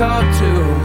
talk to